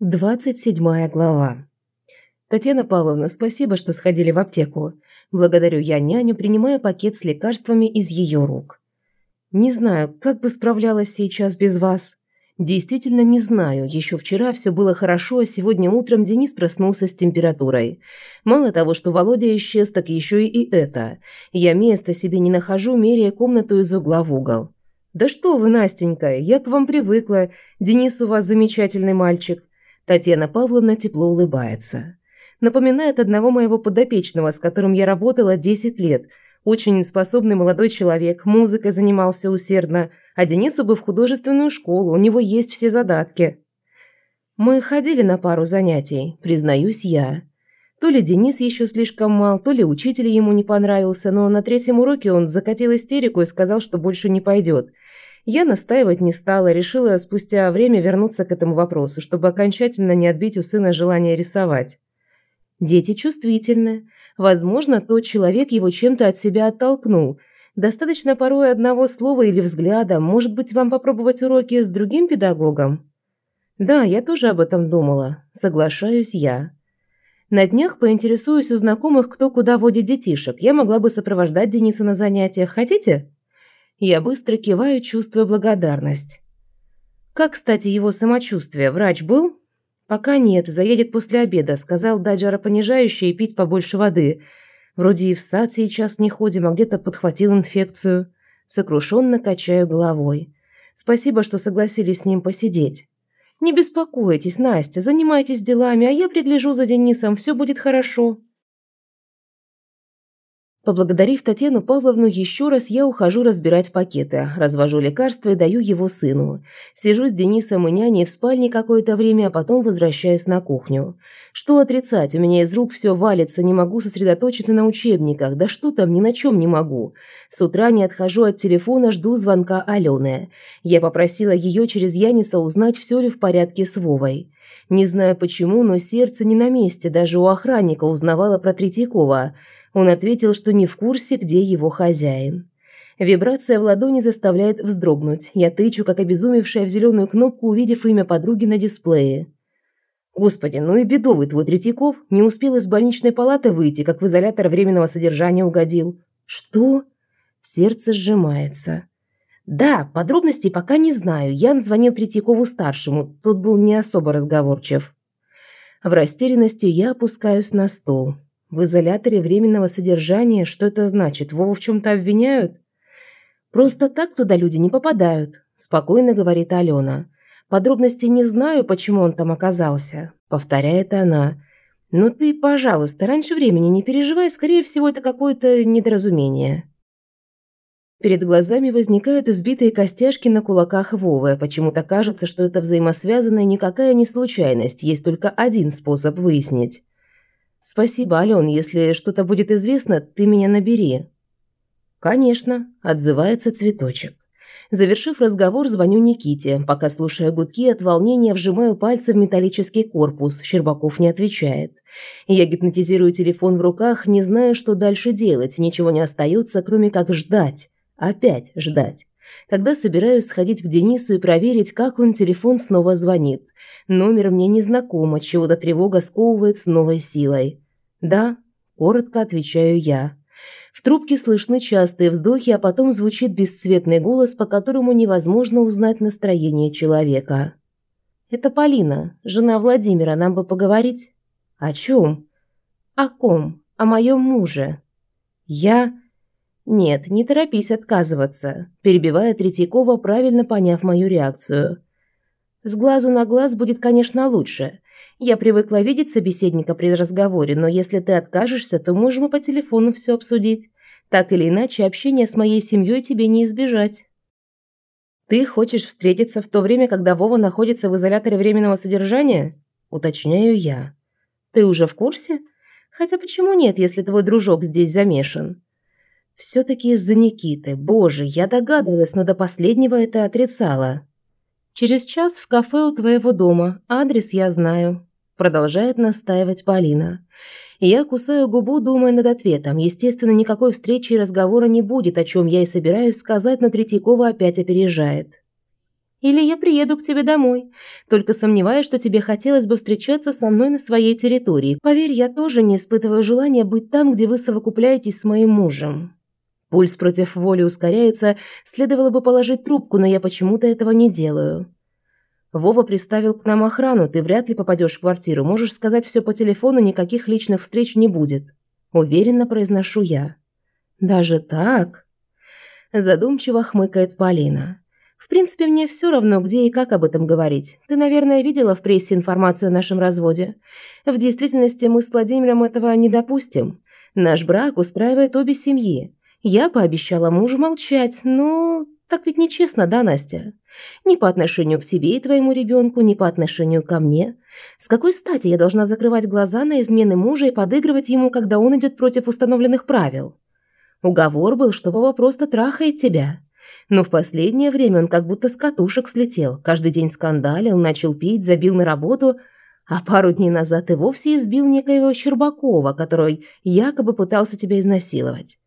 27 глава. Татьяна Павловна, спасибо, что сходили в аптеку. Благодарю я няню, принимая пакет с лекарствами из ее рук. Не знаю, как бы справлялась сейчас без вас. Действительно не знаю. Еще вчера все было хорошо, а сегодня утром Денис проснулся с температурой. Мало того, что Володя исчез, так еще и это. Я места себе не нахожу, меряя комнату из угла в угол. «Да что вы, Настенька, я к вам привыкла. Денис у вас замечательный мальчик. Татьяна Павловна тепло улыбается. Напоминает одного моего подопечного, с которым я работала 10 лет. Очень способный молодой человек, музыкой занимался усердно, а Денису бы в художественную школу, у него есть все задатки. Мы ходили на пару занятий, признаюсь я. То ли Денис еще слишком мал, то ли учитель ему не понравился, но на третьем уроке он закатил истерику и сказал, что больше не пойдет – я настаивать не стала, решила спустя время вернуться к этому вопросу, чтобы окончательно не отбить у сына желание рисовать. Дети чувствительны. Возможно, тот человек его чем-то от себя оттолкнул. Достаточно порой одного слова или взгляда. Может быть, вам попробовать уроки с другим педагогом? Да, я тоже об этом думала. Соглашаюсь я. На днях поинтересуюсь у знакомых, кто куда водит детишек. Я могла бы сопровождать Дениса на занятиях. Хотите? Я быстро киваю, чувствуя благодарность. Как, кстати, его самочувствие? Врач был? Пока нет, заедет после обеда, сказал дать жаропонижающее и пить побольше воды. Вроде и в сад сейчас не ходим, а где-то подхватил инфекцию. Сокрушенно качаю головой. Спасибо, что согласились с ним посидеть. Не беспокойтесь, Настя, занимайтесь делами, а я пригляжу за Денисом, все будет хорошо. Поблагодарив Татьяну Павловну еще раз, я ухожу разбирать пакеты, развожу лекарства и даю его сыну. Сижу с Денисом и няней в спальне какое-то время, а потом возвращаюсь на кухню. Что отрицать, у меня из рук все валится, не могу сосредоточиться на учебниках, да что там, ни на чем не могу. С утра не отхожу от телефона, жду звонка Алены. Я попросила ее через Яниса узнать, все ли в порядке с Вовой. Не знаю почему, но сердце не на месте, даже у охранника узнавала про Третьякова – он ответил, что не в курсе, где его хозяин. Вибрация в ладони заставляет вздрогнуть. Я тычу, как обезумевшая в зеленую кнопку, увидев имя подруги на дисплее. Господи, ну и бедовый твой Третьяков. Не успел из больничной палаты выйти, как в изолятор временного содержания угодил. Что? Сердце сжимается. Да, подробностей пока не знаю. Ян звонил Третьякову-старшему. Тот был не особо разговорчив. В растерянности я опускаюсь на стол. В изоляторе временного содержания? Что это значит? Вову в чем-то обвиняют? Просто так туда люди не попадают, спокойно говорит Алена. Подробностей не знаю, почему он там оказался, повторяет она. Но ты, пожалуйста, раньше времени не переживай, скорее всего, это какое-то недоразумение. Перед глазами возникают избитые костяшки на кулаках Вовы. Почему-то кажется, что это взаимосвязано никакая не случайность, есть только один способ выяснить. «Спасибо, Ален. Если что-то будет известно, ты меня набери». «Конечно», – отзывается цветочек. Завершив разговор, звоню Никите. Пока слушая гудки, от волнения вжимаю пальцы в металлический корпус. Щербаков не отвечает. Я гипнотизирую телефон в руках, не знаю, что дальше делать. Ничего не остается, кроме как ждать. Опять ждать. Когда собираюсь сходить к Денису и проверить, как он телефон снова звонит. Номер мне не знаком, чего-то тревога сковывает с новой силой. «Да», – коротко отвечаю я. В трубке слышны частые вздохи, а потом звучит бесцветный голос, по которому невозможно узнать настроение человека. «Это Полина, жена Владимира, нам бы поговорить?» «О чем?» «О ком? О моем муже». «Я...» «Нет, не торопись отказываться», – перебивая Третьякова, правильно поняв мою реакцию. С глазу на глаз будет, конечно, лучше. Я привыкла видеть собеседника при разговоре, но если ты откажешься, то можем и по телефону все обсудить. Так или иначе, общение с моей семьей тебе не избежать. Ты хочешь встретиться в то время, когда Вова находится в изоляторе временного содержания? Уточняю я. Ты уже в курсе? Хотя почему нет, если твой дружок здесь замешан? Все-таки из-за Никиты. Боже, я догадывалась, но до последнего это отрицала. «Через час в кафе у твоего дома. Адрес я знаю», – продолжает настаивать Полина. Я кусаю губу, думая над ответом. Естественно, никакой встречи и разговора не будет, о чем я и собираюсь сказать, но Третьякова опять опережает. Или я приеду к тебе домой. Только сомневаюсь, что тебе хотелось бы встречаться со мной на своей территории. Поверь, я тоже не испытываю желания быть там, где вы совокупляетесь с моим мужем. Пульс против воли ускоряется, следовало бы положить трубку, но я почему-то этого не делаю. Вова приставил к нам охрану, ты вряд ли попадешь в квартиру. Можешь сказать все по телефону, никаких личных встреч не будет. Уверенно произношу я. Даже так? Задумчиво хмыкает Полина. В принципе, мне все равно, где и как об этом говорить. Ты, наверное, видела в прессе информацию о нашем разводе. В действительности мы с Владимиром этого не допустим. Наш брак устраивает обе семьи. Я пообещала мужу молчать, но так ведь нечестно, да, Настя? Ни по отношению к тебе и твоему ребенку, ни по отношению ко мне. С какой стати я должна закрывать глаза на измены мужа и подыгрывать ему, когда он идет против установленных правил? Уговор был, что Вова просто трахает тебя. Но в последнее время он как будто с катушек слетел. Каждый день скандалил, начал пить, забил на работу, а пару дней назад и вовсе избил некоего Щербакова, который якобы пытался тебя изнасиловать.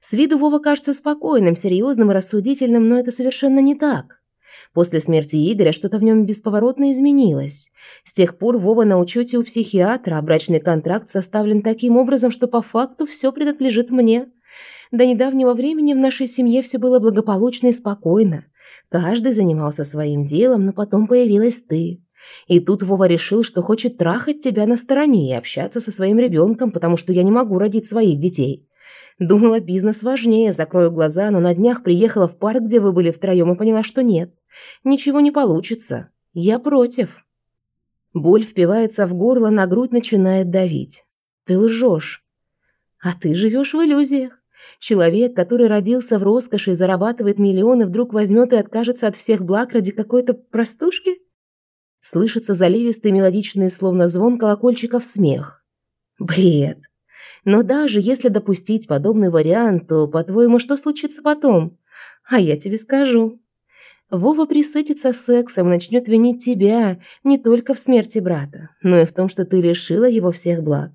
С виду Вова кажется спокойным, серьезным и рассудительным, но это совершенно не так. После смерти Игоря что-то в нем бесповоротно изменилось. С тех пор Вова на учете у психиатра, а брачный контракт составлен таким образом, что по факту все принадлежит мне. До недавнего времени в нашей семье все было благополучно и спокойно. Каждый занимался своим делом, но потом появилась ты. И тут Вова решил, что хочет трахать тебя на стороне и общаться со своим ребенком, потому что я не могу родить своих детей. Думала, бизнес важнее, закрою глаза, но на днях приехала в парк, где вы были втроем, и поняла, что нет. Ничего не получится. Я против. Боль впивается в горло, на грудь начинает давить. Ты лжешь. А ты живешь в иллюзиях. Человек, который родился в роскоши и зарабатывает миллионы, вдруг возьмет и откажется от всех благ ради какой-то простушки? Слышится заливистый мелодичный, словно звон колокольчиков, смех. Бред. Но даже если допустить подобный вариант, то, по-твоему, что случится потом? А я тебе скажу. Вова присытится сексом и начнет винить тебя не только в смерти брата, но и в том, что ты лишила его всех благ.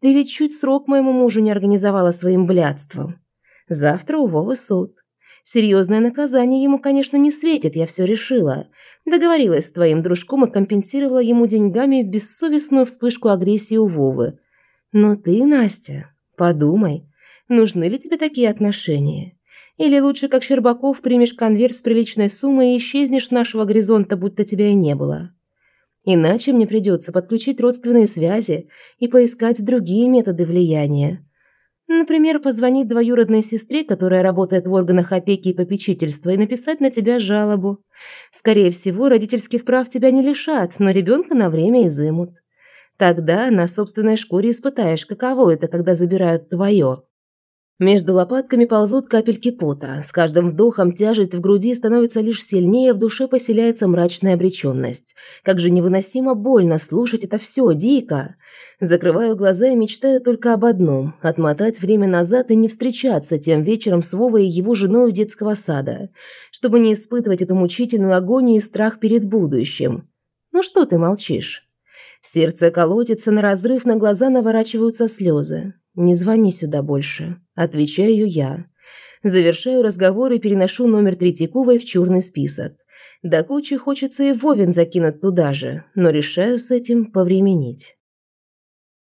Ты ведь чуть срок моему мужу не организовала своим блядством. Завтра у Вовы суд. Серьезное наказание ему, конечно, не светит, я все решила. Договорилась с твоим дружком и компенсировала ему деньгами бессовестную вспышку агрессии у Вовы. Но ты, Настя, подумай, нужны ли тебе такие отношения? Или лучше, как Щербаков, примешь конверт с приличной суммой и исчезнешь с нашего горизонта, будто тебя и не было? Иначе мне придется подключить родственные связи и поискать другие методы влияния. Например, позвонить двоюродной сестре, которая работает в органах опеки и попечительства, и написать на тебя жалобу. Скорее всего, родительских прав тебя не лишат, но ребенка на время изымут. Тогда на собственной шкуре испытаешь, каково это, когда забирают твое. Между лопатками ползут капельки пота. С каждым вдохом тяжесть в груди становится лишь сильнее, в душе поселяется мрачная обреченность. Как же невыносимо больно слушать это все, дико. Закрываю глаза и мечтаю только об одном – отмотать время назад и не встречаться тем вечером с Вовой и его женой у детского сада, чтобы не испытывать эту мучительную агонию и страх перед будущим. Ну что ты молчишь? Сердце колотится на разрыв, на глаза наворачиваются слезы. «Не звони сюда больше», – отвечаю я. Завершаю разговор и переношу номер Третьяковой в черный список. До кучи хочется и Вовин закинуть туда же, но решаю с этим повременить.